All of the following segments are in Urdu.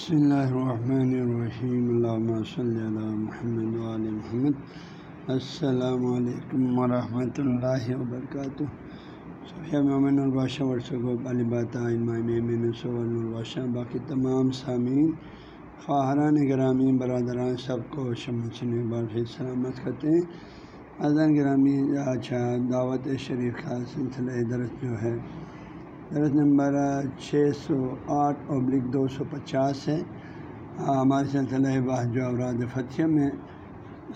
بسم اللہ الرحمن الرحیم اللہ صلی اللہ محمد علیہ محمد۔ السلام علیکم ورحمۃ اللہ وبرکاتہ۔ صفیہ محمد البادشہ ورثب علبۃمین البادشاہ باقی تمام سامعین، خواہران گرامی، برادران، سب کو شمسن بار پھر سلامت کرتے ہیں۔ اذن گرامی اچھا دعوت شریف کا سلسلہ درس جو ہے درس نمبر چھ سو آٹھ ابلک دو سو پچاس ہے۔ ہاں، ہمارے سلسلہ باہ جو اوراد فتح میں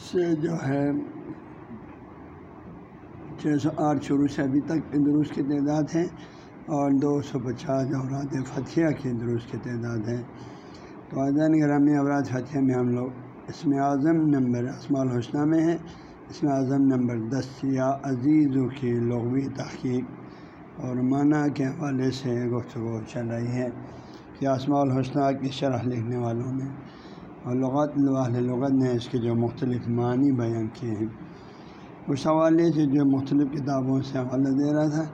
سے جو ہے، چھ سو آٹھ شروع سے ابھی تک درست کی تعداد ہے اور دو سو پچاس اوراد فتح کی درست کی تعداد ہے تو اذن گرامی اوراد فتح میں ہم لوگ اس میں اعظم نمبر اسماع الحسنہ میں ہے اس میں اعظم نمبر دس یا عزیزوں کی لغوی تحقیق۔ اور معنی کے حوالے سے گفتگو چل رہی ہے کہ آسما الحسنہ کی شرح لکھنے والوں نے اور لغت لغت نے اس کے جو مختلف معنی بیان کیے ہیں۔ اس حوالے سے جو مختلف کتابوں سے حوالہ دے رہا تھا،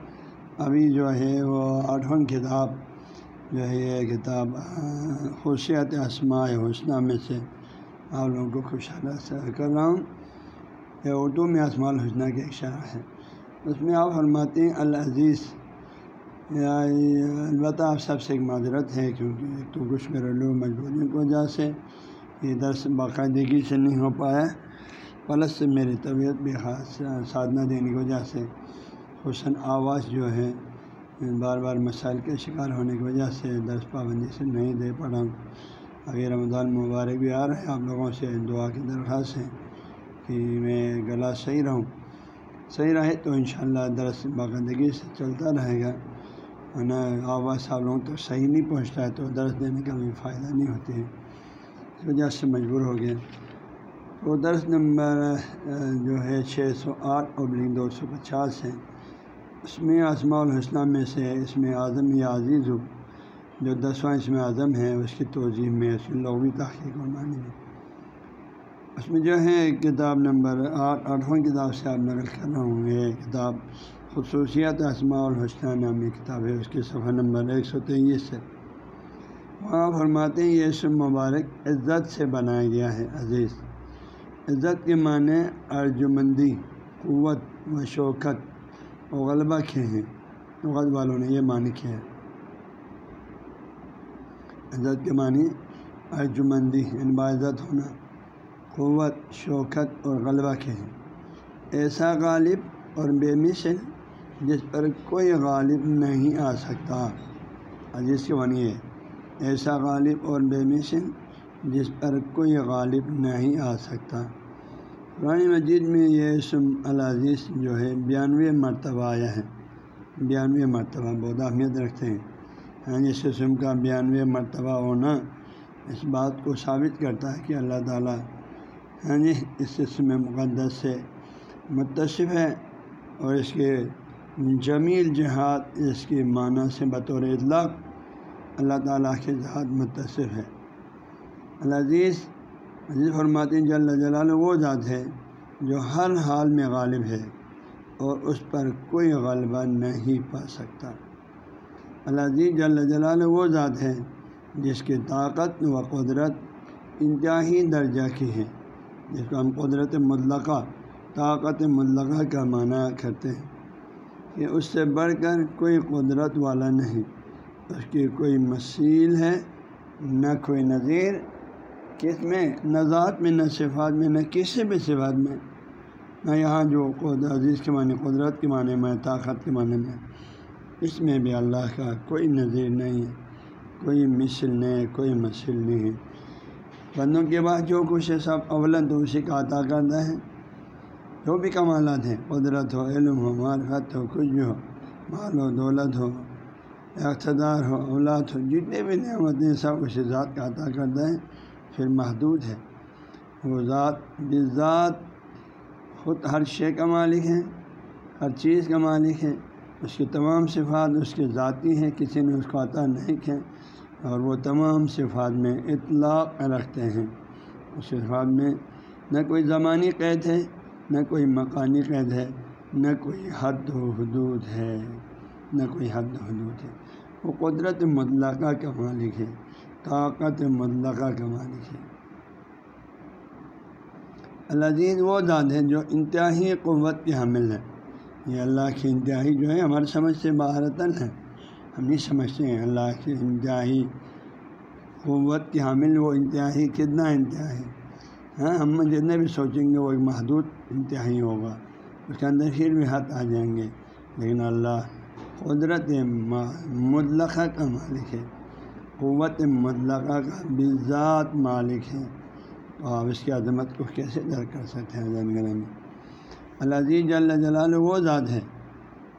ابھی جو ہے وہ آٹھواں کتاب جو ہے یہ کتاب خصوصیت اسماء حسنہ میں سے آپ لوگوں کو خوش سے کر رہا ہوں۔ یہ اردو میں اسماء الحسنہ کی ایک شرح ہے۔ اس میں آپ فرماتے ہیں، العزیز یعنی البتہ آپ سب سے ایک معذرت ہے کیونکہ ایک تو کچھ گھریلو مجبوریوں کی وجہ سے یہ درس باقاعدگی سے نہیں ہو پایا، پلس سے میری طبیعت بھی خاص سادھنا دینے کی وجہ سے حسن آواز جو ہے، بار بار مسائل کے شکار ہونے کی وجہ سے درس پابندی سے نہیں دے پڑا ابھی رمضان مبارک بھی آ رہا ہے، آپ لوگوں سے دعا کی درخواست ہے کہ میں گلا صحیح رہوں۔ صحیح رہے تو انشاءاللہ درس باقاعدگی سے چلتا رہے گا۔ ورنہ آواز آپ لوگوں تک صحیح نہیں پہنچتا ہے تو درس دینے کا بھی فائدہ نہیں ہوتے۔ ہیں اس وجہ سے مجبور ہو گئے۔ تو درس نمبر جو ہے چھ سو آٹھ ابلی دو سو پچاس ہے۔ اس میں اسماع الحسنہ میں سے اس میں اعظم یا عزیز ہو۔ جو دسواں اس میں اعظم ہے، اس کی توضیح میں اس کی لغوی تحقیق اور معنی میں اس میں جو ہے، کتاب نمبر آٹھ، آٹھواں کتاب سے آپ نقل کر رہا ہوں یہ کتاب خصوصیت اسماع الحسنہ نامی کتاب ہے، اس کے صفحہ نمبر ایک سو تیئیس ہے وہاں فرماتے ہیں، یہ اسم مبارک عزت سے بنایا گیا ہے، عزیز۔ عزت کے معنی ارجمندی، قوت و شوکت و غلبہ کے ہیں۔ غلط والوں نے یہ معنی کیا ہے۔ عزت کے معنی ارجمندی یعنی باعزت ہونا۔ قوت، شوکت اور غلبہ کے ہیں۔ ایسا غالب اور بے مثل جس پر کوئی غالب نہیں آ سکتا۔ عزیز کے بنی ہے، ایسا غالب اور بے مثل جس پر کوئی غالب نہیں آ سکتا۔ قرآن مجید میں یہ اسم العزیز جو ہے، بیانوے مرتبہ آیا ہے۔ بیانوے مرتبہ، بہت اہمیت رکھتے ہیں۔ ہاں جس اسم کا بیانوے مرتبہ ہونا اس بات کو ثابت کرتا ہے کہ اللہ تعالیٰ ہاں جی اس اسم مقدس سے متصف ہے اور اس کے جمیل جہاد اس کی معنی سے بطور اطلاق اللہ تعالیٰ کے ذات متصف ہے۔ العزیز، عزیز فرماتی جل جلال وہ ذات ہے جو ہر حال میں غالب ہے اور اس پر کوئی غلبہ نہیں پا سکتا۔ العزیز، جل جلال وہ ذات ہے جس کی طاقت و قدرت انتہائی درجہ کی ہے۔ جس کو ہم قدرت مطلقہ، طاقت مطلقہ کا معنی کرتے ہیں۔ کہ اس سے بڑھ کر کوئی قدرت والا نہیں، اس کی کوئی مسیل ہے، نہ کوئی نظیر، کس میں؟ نہ ذات میں، نہ صفات میں، نہ کسی بھی صفات میں۔ نہ یہاں جو عزیز کے معنی، قدرت کے معنی میں، طاقت کے معنی میں، اس میں بھی اللہ کا کوئی نظیر نہیں ہے، کوئی مثل نہیں ہے، کوئی مسل نہیں ہے۔ بندوں کے بعد جو کچھ ہے سب اولن تو اسی کا عطا کرتا ہے۔ جو بھی کمالات ہیں، قدرت ہو، علم ہو، معرفت ہو، کچھ بھی ہو، مال ہو، دولت ہو، اقتدار ہو، اولاد ہو، جتنے بھی نعمتیں سب اسی ذات کا عطا کرتا ہے۔ پھر محدود ہے۔ وہ ذات بذات خود ہر شے کا مالک ہے، ہر چیز کا مالک ہے، اس کی تمام صفات، اس کی ذاتی ہیں، کسی نے اس کو عطا نہیں کیا۔ اور وہ تمام صفات میں اطلاق رکھتے ہیں۔ اس صفات میں نہ کوئی زمانی قید ہے، نہ کوئی مکانی قید ہے، نہ کوئی حد و حدود ہے۔ نہ کوئی حد و حدود ہے۔ وہ قدرت مطلقہ کا مالک ہے، طاقت مطلقہ کا مالک ہے۔ العزیز وہ ذات ہے جو انتہائی قوت کے حامل ہے یہ اللہ کی انتہائی جو ہے ہماری سمجھ سے باہرتن ہے ہم نہیں سمجھتے ہیں۔ اللہ کی انتہائی قوت کے حامل، وہ انتہائی کتنا انتہائی ہاں ہم جتنے بھی سوچیں گے، وہ ایک محدود انتہائی ہوگا۔ اس کے اندر پھر بھی ہاتھ آ جائیں گے۔ لیکن اللہ قدرت مطلقہ کا مالک ہے۔ قوت مطلقہ کا بذات مالک ہے۔ تو آپ اس کی عظمت کو کیسے درک کر سکتے ہیں زنگرہ میں العزیز جل جلال وہ ذات ہے۔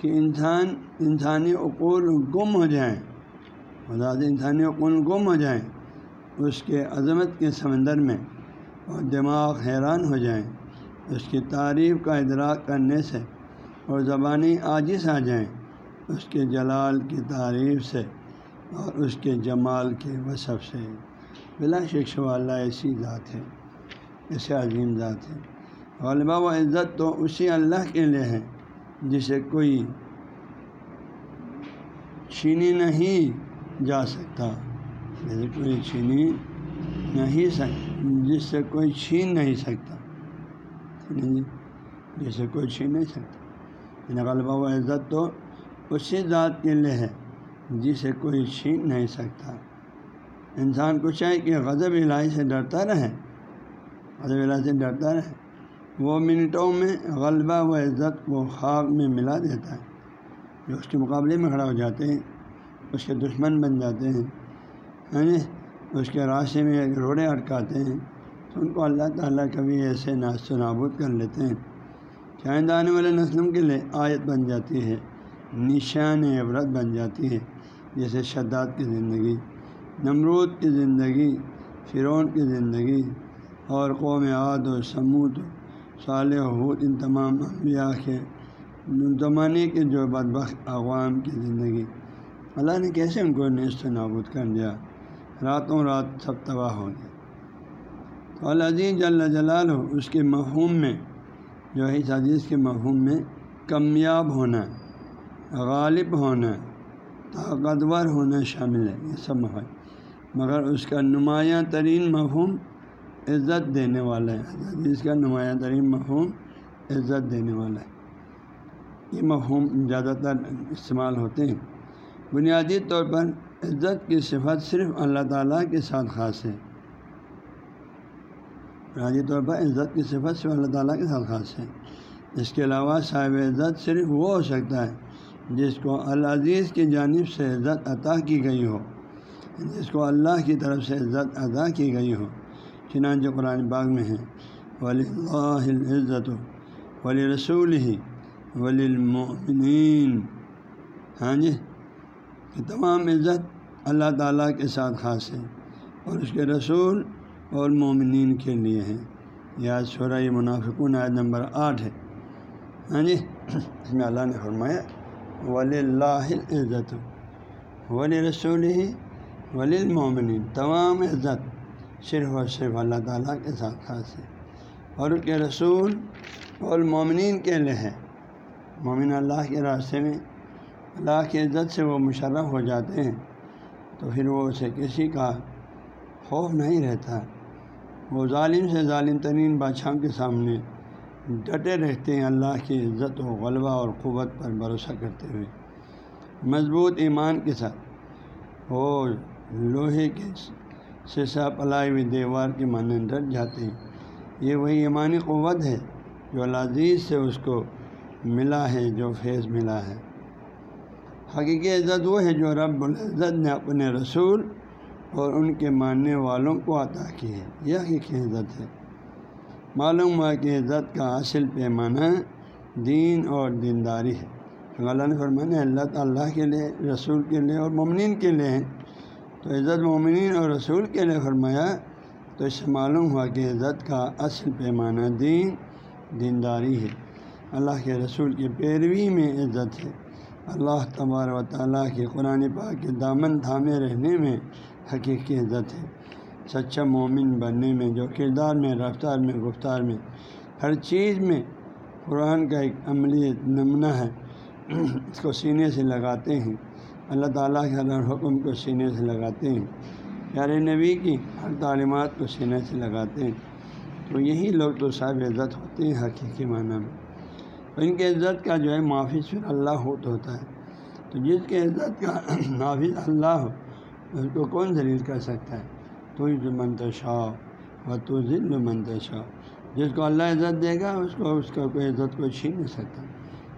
کہ انسان، انسانی عقول گم ہو جائیں۔ ذات انسانی عقول گم ہو جائیں، اس کے عظمت کے سمندر میں اور دماغ حیران ہو جائیں۔ اس کی تعریف کا ادراک کرنے سے اور زبانی عاجز آ جائیں۔ اس کے جلال کی تعریف سے اور اس کے جمال کے وصف سے۔ بلا شخص والا ایسی ذات ہے، ایسے عظیم ذات ہے۔ غلبہ و عزت تو اسی اللہ کے لیے ہے۔ جسے کوئی چھینی نہیں جا سکتا۔ جیسے کوئی چھینی نہیں سک جس سے کوئی چھین نہیں سکتا۔ جسے کوئی چھین نہیں سکتا۔ یعنی جی؟ غلبہ و عزت تو اسی ذات کے لیے ہے، جسے کوئی چھین نہیں سکتا۔ انسان کو چاہے کہ غضب الہی سے ڈرتا رہے۔ غضب الہی سے ڈرتا رہے۔ وہ منٹوں میں غلبہ و عزت کو خواب میں ملا دیتا ہے۔ جو اس کے مقابلے میں کھڑا ہو جاتے ہیں، اس کے دشمن بن جاتے ہیں یعنی اس کے راستے میں روڑے اٹکاتے ہیں، تو ان کو اللہ تعالیٰ کبھی ایسے ناست و نابود کر لیتے ہیں۔ چاہے آنے والے نسلوں کے لیے آیت بن جاتی ہے، نشان عبرت بن جاتی ہے، جیسے شداد کی زندگی، نمرود کی زندگی، فرعون کی زندگی اور قوم عاد و سمود صالح، حود، ان تمام انبیاء کے زمانے کے جو بدبخت اقوام کی زندگی۔ اللہ نے کیسے ان کو نیست و نابود کر دیا؟ راتوں رات سب تباہ ہو گیا تو العزیز جل جلال ہو اس کے مفہوم میں، جو ہے اس عزیز کے مفہوم میں، کامیاب ہونا، غالب ہونا، طاقتور ہونا شامل ہے۔ یہ سب مفہوم۔ مگر اس کا نمایاں ترین مفہوم عزت دینے والا ہے۔ عزیز کا نمایاں ترین مفہوم عزت دینے والا ہے۔ یہ مفہوم زیادہ تر استعمال ہوتے ہیں۔ بنیادی طور پر عزت کی صفت صرف اللہ تعالیٰ کے ساتھ خاص ہے۔ بنیادی طور پر عزت کی صفت صرف اللہ تعالیٰ کے ساتھ خاص ہے۔ اس کے علاوہ صاحب عزت صرف وہ ہو سکتا ہے جس کو العزیز کی جانب سے عزت عطا کی گئی ہو، جس کو اللہ کی طرف سے عزت ادا کی گئی ہو۔ چنانچہ قرآن باغ میں ہے۔ ولی اللہ عزت ولی رسول ہی ولی المؤمنین ہاں جی کہ تمام عزت اللہ تعالیٰ کے ساتھ خاص ہے اور اس کے رسول اور مومنین کے لیے ہے۔ یا شرح منافقون عید نمبر آٹھ ہے۔ ہاں جی اس میں اللہ نے فرمایا ولی اللہ عزت ولی رسول ہی ولی المومنین تمام عزت صرف اور صرف اللہ تعالیٰ کے ساتھ خاص ہے۔ اور اس کے رسول اور مومنین کے لیے ہے مومن اللہ کے راستے میں اللہ کی عزت سے وہ مشرف ہو جاتے ہیں۔ تو پھر وہ اسے کسی کا خوف نہیں رہتا۔ وہ ظالم سے ظالم ترین بادشاہوں کے سامنے ڈٹے رہتے ہیں۔ اللہ کی عزت و غلبہ اور قوت پر بھروسہ کرتے ہوئے۔ مضبوط ایمان کے ساتھ۔ وہ لوہے کے سیسا پلائی ہوئی دیوار کے معنی ڈٹ جاتے ہیں۔ یہ وہی ایمانی قوت ہے جو العزیز سے اس کو ملا ہے، جو فیض ملا ہے۔ حقیقی عزت وہ ہے جو رب العزت نے اپنے رسول اور ان کے ماننے والوں کو عطا کی ہے۔ یہ حقیقی عزت ہے۔ معلوم ہوا کہ عزت کا اصل پیمانہ دین اور دینداری ہے۔ اللہ نے فرمانے اللہ تعالیٰ کے لیے، رسول کے لیے اور ممنین کے لیے تو عزت مومنین اور رسول کے لیے فرمایا، تو اس سے معلوم ہوا کہ عزت کا اصل پیمانہ دین، دینداری ہے۔ اللہ کے رسول کی پیروی میں عزت ہے۔ اللہ تبار و تعالیٰ کے قرآن پاک کے دامن تھامے رہنے میں حقیقی عزت ہے۔ سچا مومن بننے میں، جو کردار میں، رفتار میں، گفتار میں، ہر چیز میں قرآن کا ایک عملی نمونہ ہے۔ اس کو سینے سے لگاتے ہیں۔ اللہ تعالیٰ کے ہر حکم کو سینے سے لگاتے ہیں۔ پیارے نبی کی ہر تعلیمات کو سینے سے لگاتے ہیں۔ تو یہی لوگ تو صاحب عزت ہوتے ہیں حقیقی معنی میں۔ ان کی عزت کا جو ہے معافذ پھر اللہ ہو تو ہوتا ہے۔ تو جس کی عزت کا نافذ اللہ ہو، اس کو کون ذلیل کر سکتا ہے؟ تو منتشا و تو ذل منتشا جس کو اللہ عزت دے گا، اس کو، اس کا کوئی عزت کو چھین نہیں سکتا۔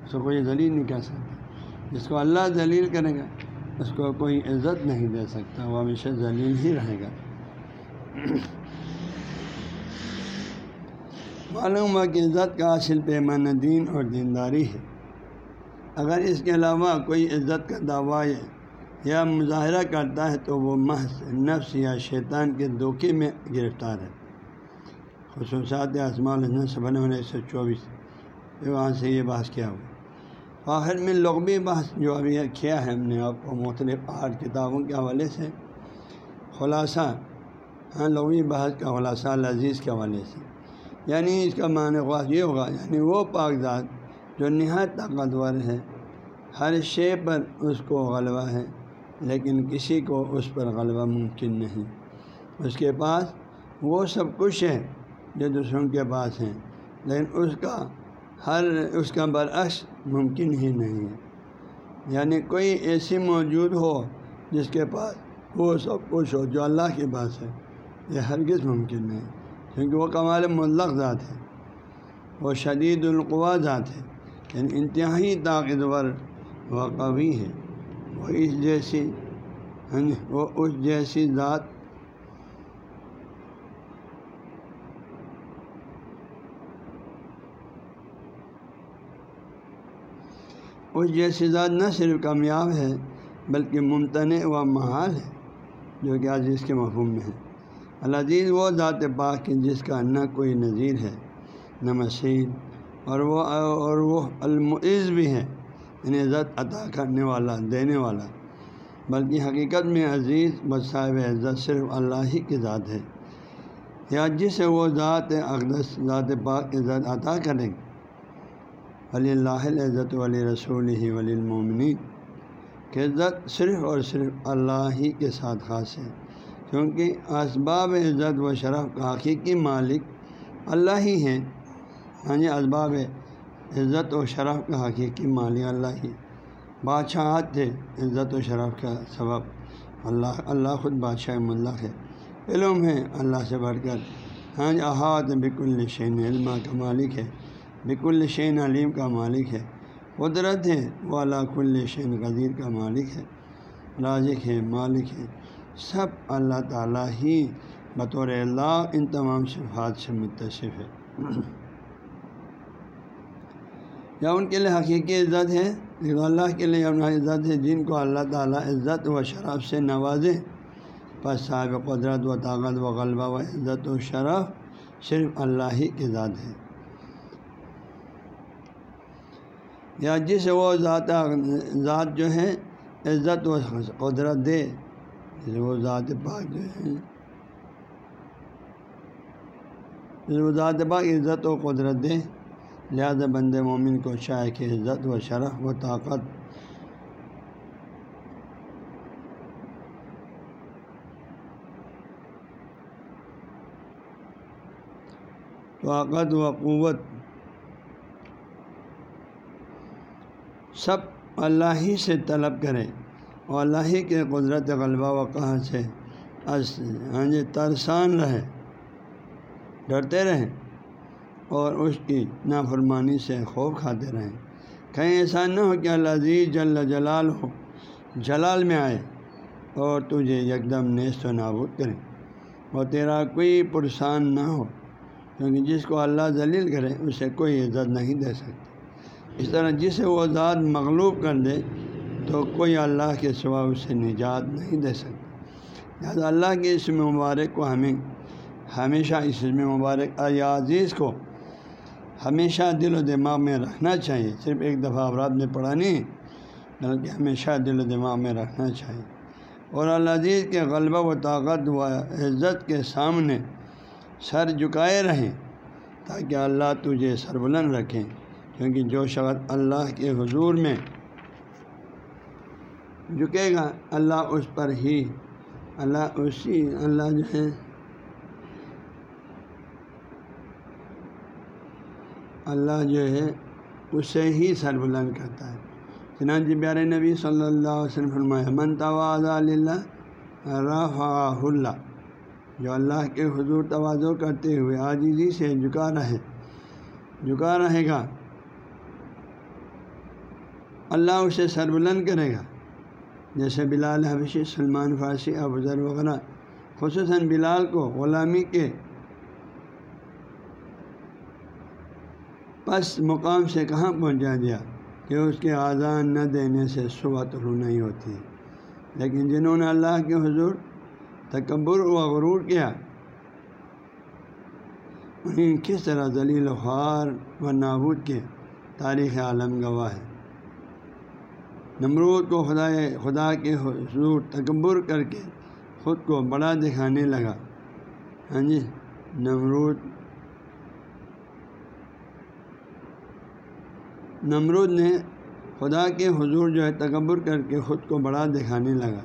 اس کو کوئی ذلیل نہیں کر سکتا۔ جس کو اللہ ذلیل کرے گا، اس کو کوئی عزت نہیں دے سکتا، وہ ہمیشہ ذلیل ہی رہے گا۔ معلوم ہوا کہ عزت کا حاصل پیمانہ دین اور دینداری ہے۔ اگر اس کے علاوہ کوئی عزت کا دعویٰ یا مظاہرہ کرتا ہے تو وہ محض نفس یا شیطان کے دھوکے میں گرفتار ہے۔ خصوصات اسماء صبح ایک سو چوبیس وہاں سے یہ بحث کیا ہوا۔ آخر میں لغبی بحث جو ابھی کیا ہے؟ ہم نے آپ کو مختلف آٹھ کتابوں کے حوالے سے خلاصہ ہاں لغوی بحث کا خلاصہ، لذیذ کے حوالے سے۔ یعنی اس کا معنی خواص یہ ہوگا یعنی وہ کاغذات جو نہایت طاقتور ہے، ہر شے پر اس کو غلبہ ہے، لیکن کسی کو اس پر غلبہ ممکن نہیں۔ اس کے پاس وہ سب کچھ ہے جو دوسروں کے پاس ہیں، لیکن اس کا ہر اس کا برعکس ممکن ہی نہیں ہے۔ یعنی کوئی ایسی موجود ہو جس کے پاس وہ سب کچھ ہو جو اللہ کے پاس ہے یہ ہرگز ممکن نہیں کیونکہ وہ کمال ملق ذات ہے۔ وہ شدید القوا ذات ہے یعنی انتہائی طاقتور و قوی ہے۔ وہ اس جیسی یعنی وہ اس جیسی ذات اس جیسی ذات نہ صرف کامیاب ہے، بلکہ ممتنع و محال ہے، جو کہ آج اس کے مفہوم میں ہے۔ العزیز وہ ذات پاک کی جس کا نہ کوئی نظیر ہے، نہ مشین اور وہ اور وہ المعز بھی ہے یعنی عزت عطا کرنے والا، دینے والا۔ بلکہ حقیقت میں عزیز بصاحب عزت صرف اللہ ہی کی ذات ہے۔ یا جس وہ ذات اقدس، ذات پاک عزت عطا کریں ولی اللہ عزت ولی رسول ہی ولی المومنی کہ عزت صرف اور صرف اللہ ہی کے ساتھ خاص ہے، کیونکہ اسباب عزت و شرف کا حقیقی مالک اللہ ہی ہیں۔ ہاں جی اسباب عزت و شرف کا حقیقی مالک اللہ ہی۔ بادشاہت تھے عزت و شرف کا سبب۔ اللہ اللہ خود بادشاہ ملک ہے۔ علم ہے اللہ سے بڑھ کر۔ ہاں جی احاط بک الشین علما کا مالک ہے۔ بک الشین علیم کا مالک ہے۔ قدرت ہے وہ اللہ کل شین غذیر کا مالک ہے۔ رازق ہے، مالک ہے۔ سب اللہ تعالیٰ ہی بطور اللہ ان تمام صفات سے متصف ہے۔ یا ان کے لیے حقیقی عزت ہے اللہ کے لیے عزت ہے، جن کو اللہ تعالیٰ عزت و شرف سے نوازے۔ بس صاحب قدرت و طاقت و غلبہ و عزت و شرف صرف اللہ ہی کی ذات ہے۔ یا جس وہ ذات ذات جو ہے عزت و قدرت دے وہ ذات پاک جو ہے وہ ذات پاک عزت و قدرت دے، لہذا بند مومن کو شاہ کی عزت و شرف و طاقت۔ طاقت و قوت۔ سب اللہ ہی سے طلب کرے اور اللہ ہی کے قدرت غلبہ و کہاں سے؟ ہاں جی ترسان رہے۔ ڈرتے رہیں۔ اور اس کی نافرمانی سے خوف کھاتے رہیں۔ کہیں ایسا نہ ہو کہ اللہ عزیز جل جلال ہو، جلال میں آئے۔ اور تجھے یکدم نیست و نابود کرے اور تیرا کوئی پرسان نہ ہو، کیونکہ جس کو اللہ ذلیل کرے، اسے کوئی عزت نہیں دے سکتی اس طرح جسے وہ ذات مغلوب کر دے تو کوئی اللہ کے سوا اسے نجات نہیں دے سکتا۔ لہٰذا اللہ کے اسم مبارک کو ہمیں ہمیشہ اس اسم مبارک عزیز کو ہمیشہ دل و دماغ میں رکھنا چاہیے۔ صرف ایک دفعہ افراد میں پڑھا نہیں، بلکہ ہمیشہ دل و دماغ میں رکھنا چاہیے۔ اور العزیز کے غلبہ و طاقت و عزت کے سامنے سر جھکائے رہیں تاکہ اللہ تجھے سربلند رکھیں کیونکہ جو شخص اللہ کے حضور میں جھکے گا، اللہ اس پر ہی، اللہ اسی، اللہ جو ہے، اللہ جو ہے، اسے ہی سر بلند کرتا ہے۔ چنانچہ پیارے نبی صلی اللہ علیہ وسلم فرمایا، من تواز اللہ رفع اللہ جو اللہ کے حضور توازو کرتے ہوئے عاجزی سے جھکا رہے جھکا رہے گا۔ اللہ اسے سر بلند کرے گا۔ جیسے بلال حبشی، سلمان فارسی ابذر وغیرہ، خصوصاً بلال کو غلامی کے پس مقام سے کہاں پہنچا دیا کہ اس کے آزان نہ دینے سے صبح طلوع نہیں ہوتی۔ لیکن جنہوں نے اللہ کے حضور تکبر و غرور کیا، انہیں کس طرح ذلیل خوار و نابود کے تاریخ عالم گواہ ہے۔ نمرود کو خدا خدا کے حضور تکبر کر کے خود کو بڑا دکھانے لگا۔ ہاں جی نمرود نمرود نے خدا کے حضور جو ہے تکبر کر کے خود کو بڑا دکھانے لگا۔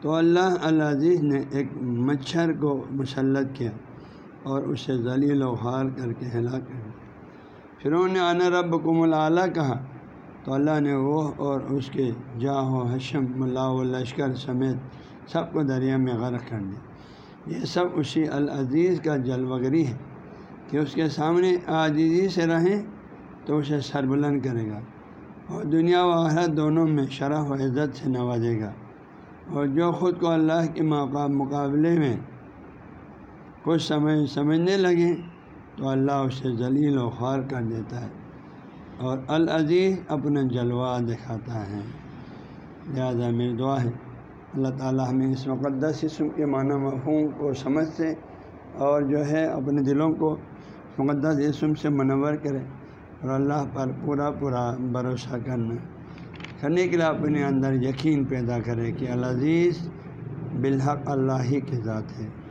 تو اللہ العزیز نے ایک مچھر کو مسلط کیا اور اسے ذلیل و خوار کر کے ہلاک کر پھر انہوں نے، آنا رب کم العلیٰ کہا تو اللہ نے وہ اور اس کے جاہ و حشم اللہ و لشکر سمیت سب کو دریا میں غرق کر دیا۔ یہ سب اسی العزیز کا جلوگری ہے کہ اس کے سامنے عاجزی سے رہیں تو اسے سربلند کرے گا اور دنیا و آخرت دونوں میں شرف و عزت سے نوازے گا۔ اور جو خود کو اللہ کے مقابلے میں کچھ سمجھ، سمجھنے لگے تو اللہ اسے ذلیل و خوار کر دیتا ہے۔ اور العزیز اپنا جلوہ دکھاتا ہے۔ لہٰذا میری دعا ہے، اللہ تعالیٰ ہمیں اس مقدس اسم کے معنی مفہوم کو سمجھ سے اور جو ہے اپنے دلوں کو مقدس اسم سے منور کرے اور اللہ پر پورا پورا بھروسہ کرنا۔ کرنے کے لیے اپنے اندر یقین پیدا کرے کہ العزیز بالحق اللہ ہی کے ذات ہے۔